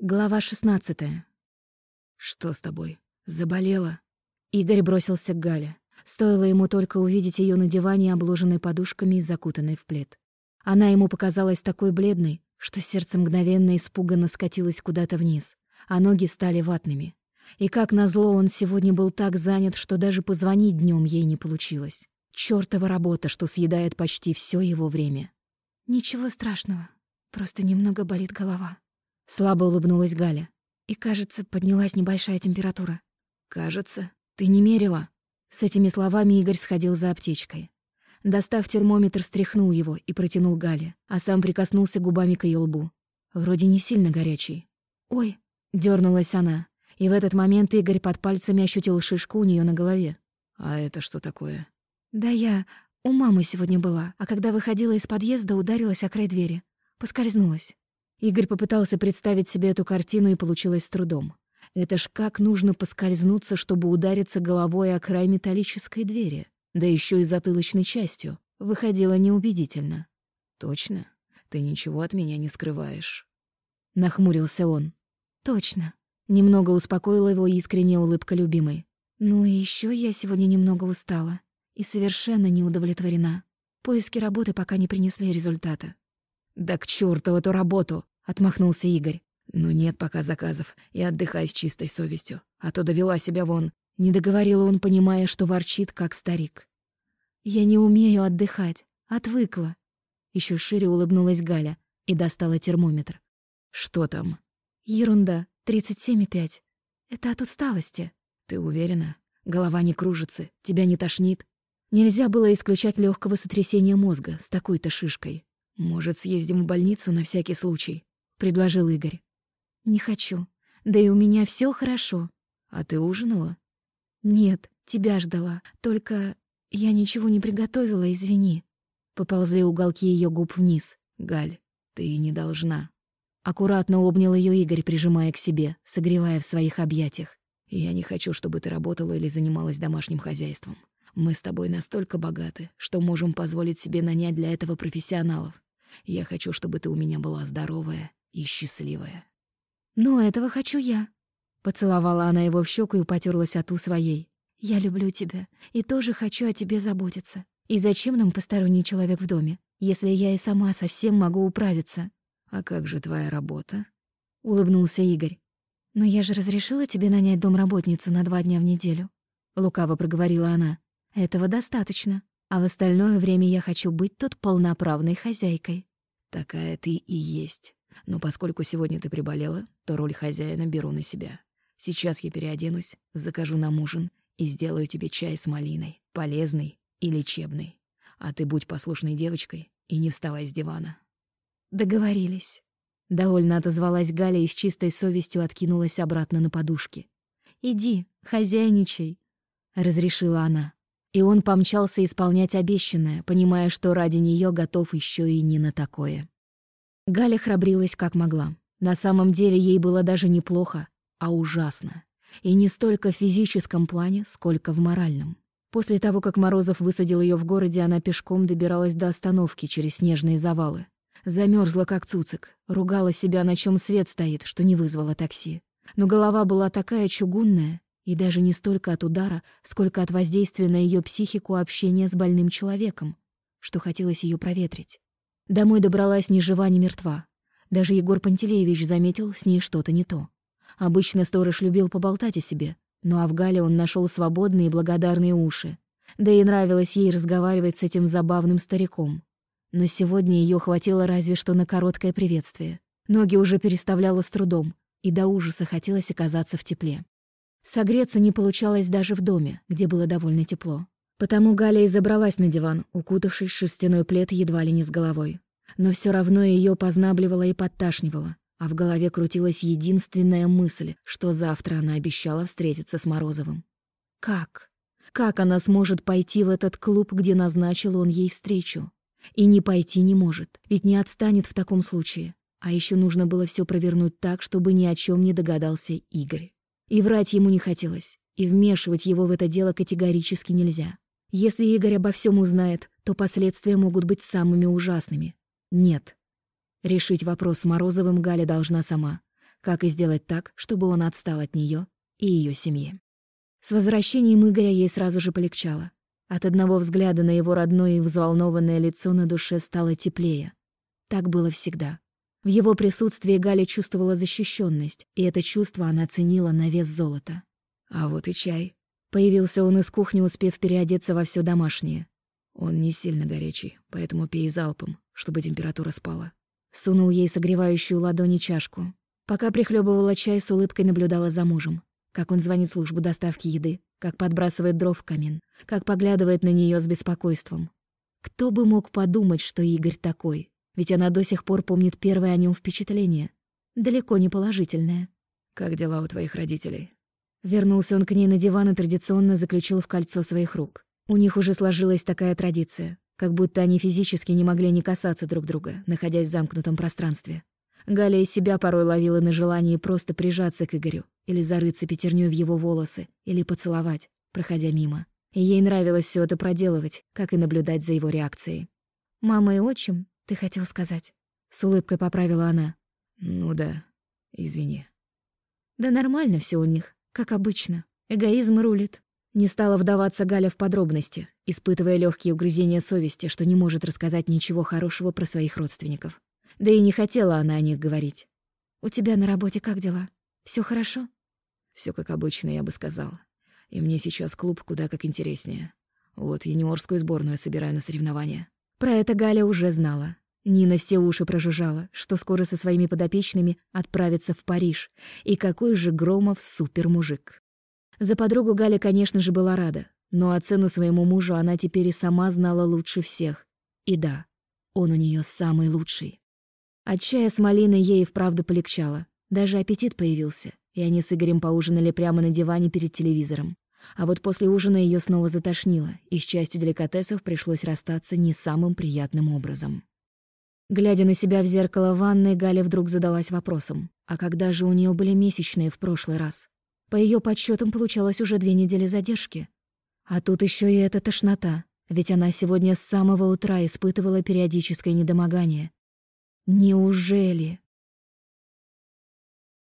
Глава 16. «Что с тобой? Заболела?» Игорь бросился к Гале. Стоило ему только увидеть ее на диване, обложенной подушками и закутанной в плед. Она ему показалась такой бледной, что сердце мгновенно испуганно скатилось куда-то вниз, а ноги стали ватными. И как назло, он сегодня был так занят, что даже позвонить днем ей не получилось. Чёртова работа, что съедает почти все его время. «Ничего страшного, просто немного болит голова», Слабо улыбнулась Галя. И, кажется, поднялась небольшая температура. «Кажется? Ты не мерила?» С этими словами Игорь сходил за аптечкой. Достав термометр, стряхнул его и протянул Гале, а сам прикоснулся губами к ее лбу. Вроде не сильно горячий. «Ой!» — дернулась она, и в этот момент Игорь под пальцами ощутил шишку у нее на голове. «А это что такое?» «Да я... У мамы сегодня была, а когда выходила из подъезда, ударилась о край двери. Поскользнулась. Игорь попытался представить себе эту картину и получилось с трудом. Это ж как нужно поскользнуться, чтобы удариться головой о край металлической двери, да еще и затылочной частью. Выходило неубедительно. «Точно? Ты ничего от меня не скрываешь?» Нахмурился он. «Точно». Немного успокоила его искренняя улыбка любимой. «Ну и еще я сегодня немного устала и совершенно не удовлетворена. Поиски работы пока не принесли результата. «Да к чёрту эту работу!» — отмахнулся Игорь. «Ну нет пока заказов, и отдыхай с чистой совестью, а то довела себя вон». Не договорил он, понимая, что ворчит, как старик. «Я не умею отдыхать, отвыкла». Еще шире улыбнулась Галя и достала термометр. «Что там?» «Ерунда, 37,5. Это от усталости». «Ты уверена? Голова не кружится, тебя не тошнит?» Нельзя было исключать легкого сотрясения мозга с такой-то шишкой. «Может, съездим в больницу на всякий случай?» — предложил Игорь. «Не хочу. Да и у меня все хорошо». «А ты ужинала?» «Нет, тебя ждала. Только я ничего не приготовила, извини». Поползли уголки ее губ вниз. «Галь, ты не должна». Аккуратно обнял ее Игорь, прижимая к себе, согревая в своих объятиях. «Я не хочу, чтобы ты работала или занималась домашним хозяйством. Мы с тобой настолько богаты, что можем позволить себе нанять для этого профессионалов. Я хочу, чтобы ты у меня была здоровая и счастливая. Но этого хочу я. Поцеловала она его в щеку и потерлась от у своей. Я люблю тебя и тоже хочу о тебе заботиться. И зачем нам посторонний человек в доме, если я и сама совсем могу управиться? А как же твоя работа? Улыбнулся Игорь. Но я же разрешила тебе нанять домработницу на два дня в неделю. Лукаво проговорила она. Этого достаточно. А в остальное время я хочу быть тут полноправной хозяйкой. Такая ты и есть. Но поскольку сегодня ты приболела, то роль хозяина беру на себя. Сейчас я переоденусь, закажу нам ужин и сделаю тебе чай с малиной, полезный и лечебный. А ты будь послушной девочкой и не вставай с дивана. Договорились. Довольно отозвалась Галя и с чистой совестью откинулась обратно на подушки. «Иди, хозяйничай», — разрешила она. И он помчался исполнять обещанное, понимая, что ради нее готов еще и не на такое. Галя храбрилась как могла. На самом деле ей было даже неплохо, а ужасно. И не столько в физическом плане, сколько в моральном. После того, как Морозов высадил ее в городе, она пешком добиралась до остановки через снежные завалы. Замерзла как цуцик, ругала себя, на чем свет стоит, что не вызвала такси. Но голова была такая чугунная, и даже не столько от удара, сколько от воздействия на ее психику общения с больным человеком, что хотелось ее проветрить. Домой добралась ни жива, ни мертва. Даже Егор Пантелеевич заметил, с ней что-то не то. Обычно сторож любил поболтать о себе, но а в Гале он нашел свободные и благодарные уши. Да и нравилось ей разговаривать с этим забавным стариком. Но сегодня ее хватило разве что на короткое приветствие. Ноги уже переставляла с трудом, и до ужаса хотелось оказаться в тепле. Согреться не получалось даже в доме, где было довольно тепло. Потому Галя и забралась на диван, укутавшись в шерстяной плед едва ли не с головой. Но все равно ее познабливало и подташнивало, а в голове крутилась единственная мысль, что завтра она обещала встретиться с Морозовым. Как? Как она сможет пойти в этот клуб, где назначил он ей встречу? И не пойти не может, ведь не отстанет в таком случае. А еще нужно было все провернуть так, чтобы ни о чем не догадался Игорь. И врать ему не хотелось, и вмешивать его в это дело категорически нельзя. Если Игорь обо всем узнает, то последствия могут быть самыми ужасными. Нет. Решить вопрос с Морозовым Галя должна сама. как и сделать так, чтобы он отстал от нее и ее семьи. С возвращением Игоря ей сразу же полегчало. От одного взгляда на его родное и взволнованное лицо на душе стало теплее. Так было всегда. В его присутствии Галя чувствовала защищенность, и это чувство она ценила на вес золота. А вот и чай. Появился он из кухни, успев переодеться во все домашнее. Он не сильно горячий, поэтому пей залпом, чтобы температура спала. Сунул ей согревающую ладони чашку. Пока прихлебывала чай, с улыбкой наблюдала за мужем. Как он звонит службу доставки еды, как подбрасывает дров в камин, как поглядывает на нее с беспокойством. Кто бы мог подумать, что Игорь такой? Ведь она до сих пор помнит первое о нем впечатление. Далеко не положительное. «Как дела у твоих родителей?» Вернулся он к ней на диван и традиционно заключил в кольцо своих рук. У них уже сложилась такая традиция, как будто они физически не могли не касаться друг друга, находясь в замкнутом пространстве. Галя из себя порой ловила на желании просто прижаться к Игорю или зарыться пятерней в его волосы, или поцеловать, проходя мимо. И ей нравилось все это проделывать, как и наблюдать за его реакцией. «Мама и отчим, ты хотел сказать?» С улыбкой поправила она. «Ну да, извини». «Да нормально все у них. Как обычно. Эгоизм рулит. Не стала вдаваться Галя в подробности, испытывая легкие угрызения совести, что не может рассказать ничего хорошего про своих родственников. Да и не хотела она о них говорить. «У тебя на работе как дела? Все хорошо?» Все как обычно, я бы сказал. И мне сейчас клуб куда как интереснее. Вот юниорскую сборную собираю на соревнования. Про это Галя уже знала. Нина все уши прожужжала, что скоро со своими подопечными отправится в Париж. И какой же Громов супермужик. За подругу Галя, конечно же, была рада, но оцену своему мужу она теперь и сама знала лучше всех. И да, он у нее самый лучший. От чая с малиной ей вправду полегчало. Даже аппетит появился, и они с Игорем поужинали прямо на диване перед телевизором. А вот после ужина ее снова затошнило, и с частью деликатесов пришлось расстаться не самым приятным образом. Глядя на себя в зеркало ванной, Галя вдруг задалась вопросом, а когда же у нее были месячные в прошлый раз? По ее подсчетам получалось уже две недели задержки. А тут еще и эта тошнота, ведь она сегодня с самого утра испытывала периодическое недомогание. Неужели?